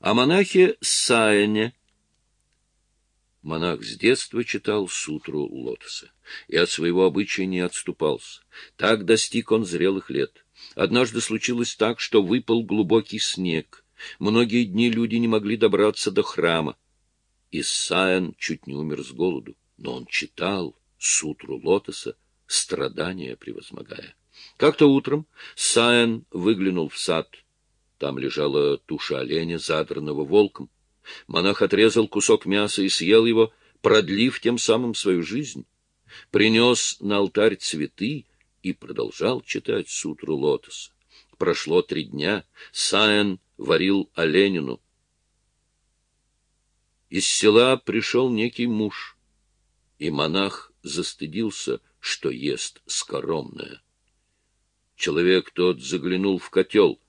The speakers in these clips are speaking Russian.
о монахе Саяне. Монах с детства читал сутру лотоса и от своего обычая не отступался. Так достиг он зрелых лет. Однажды случилось так, что выпал глубокий снег. Многие дни люди не могли добраться до храма. Исайан чуть не умер с голоду, но он читал сутру лотоса, страдания превозмогая. Как-то утром Саян выглянул в сад. Там лежала туша оленя, задранного волком. Монах отрезал кусок мяса и съел его, продлив тем самым свою жизнь. Принес на алтарь цветы и продолжал читать сутру лотоса. Прошло три дня. Саен варил оленину. Из села пришел некий муж, и монах застыдился, что ест скоромное. Человек тот заглянул в котел.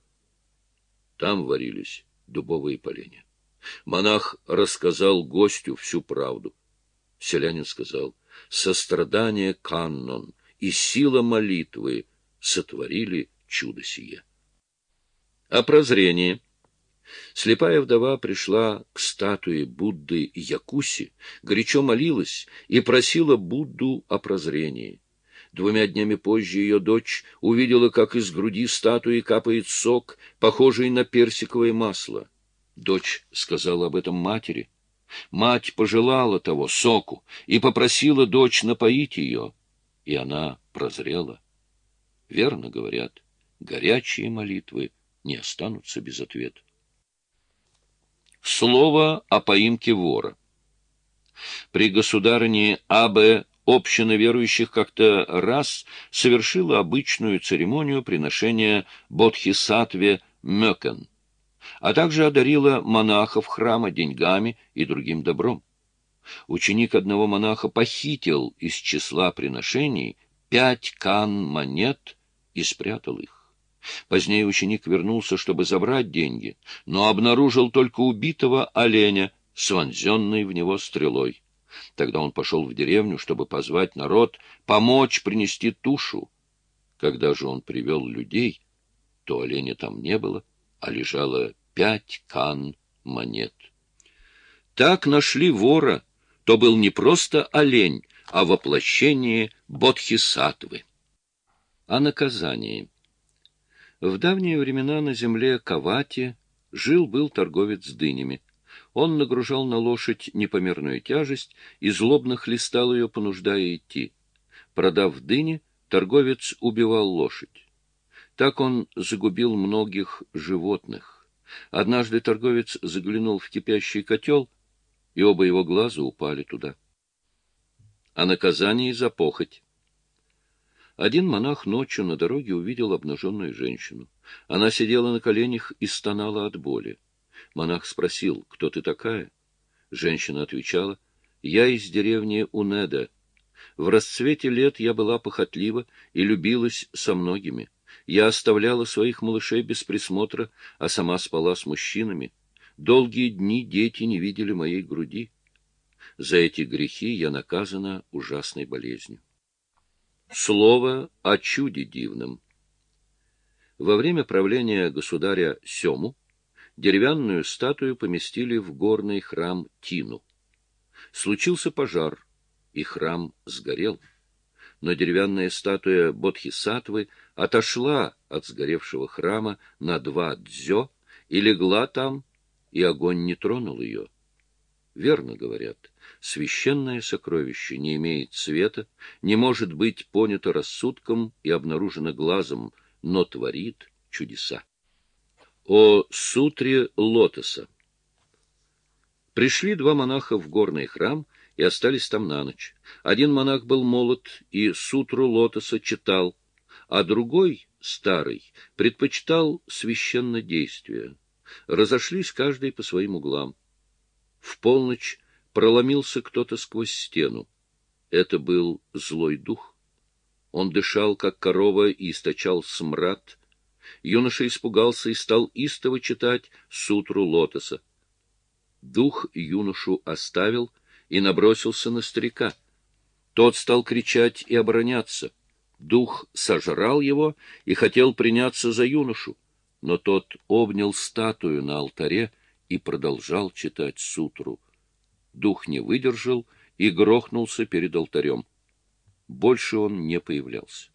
Там варились дубовые поленья. Монах рассказал гостю всю правду. Селянин сказал, сострадание каннон и сила молитвы сотворили чудо сие. О прозрении. Слепая вдова пришла к статуе Будды Якуси, горячо молилась и просила Будду о прозрении. Двумя днями позже ее дочь увидела, как из груди статуи капает сок, похожий на персиковое масло. Дочь сказала об этом матери. Мать пожелала того соку и попросила дочь напоить ее, и она прозрела. Верно говорят, горячие молитвы не останутся без ответа. Слово о поимке вора. При государине А.Б. община верующих как-то раз совершила обычную церемонию приношения Бодхисаттве Мёкен а также одарила монахов храма деньгами и другим добром. Ученик одного монаха похитил из числа приношений пять кан монет и спрятал их. Позднее ученик вернулся, чтобы забрать деньги, но обнаружил только убитого оленя с в него стрелой. Тогда он пошел в деревню, чтобы позвать народ помочь принести тушу. Когда же он привел людей, то оленя там не было, а лежало пять кан монет. Так нашли вора, то был не просто олень, а воплощение бодхисаттвы. О наказании. В давние времена на земле Кавати жил-был торговец с дынями. Он нагружал на лошадь непомерную тяжесть и злобно хлестал ее, понуждая идти. Продав дыни, торговец убивал лошадь. Так он загубил многих животных. Однажды торговец заглянул в кипящий котел, и оба его глаза упали туда. О наказании за похоть. Один монах ночью на дороге увидел обнаженную женщину. Она сидела на коленях и стонала от боли. Монах спросил, кто ты такая? Женщина отвечала, я из деревни Унеда. В расцвете лет я была похотлива и любилась со многими. Я оставляла своих малышей без присмотра, а сама спала с мужчинами. Долгие дни дети не видели моей груди. За эти грехи я наказана ужасной болезнью. Слово о чуде дивном. Во время правления государя Сему деревянную статую поместили в горный храм Тину. Случился пожар, и храм сгорел но деревянная статуя Бодхисаттвы отошла от сгоревшего храма на два дзё и легла там, и огонь не тронул ее. Верно говорят, священное сокровище не имеет цвета, не может быть понято рассудком и обнаружено глазом, но творит чудеса. О сутре лотоса Пришли два монаха в горный храм — и остались там на ночь. Один монах был молод и сутру лотоса читал, а другой, старый, предпочитал священнодействие. Разошлись каждый по своим углам. В полночь проломился кто-то сквозь стену. Это был злой дух. Он дышал, как корова, и источал смрад. Юноша испугался и стал истово читать сутру лотоса. Дух юношу оставил — и набросился на старика. Тот стал кричать и обороняться. Дух сожрал его и хотел приняться за юношу, но тот обнял статую на алтаре и продолжал читать сутру. Дух не выдержал и грохнулся перед алтарем. Больше он не появлялся.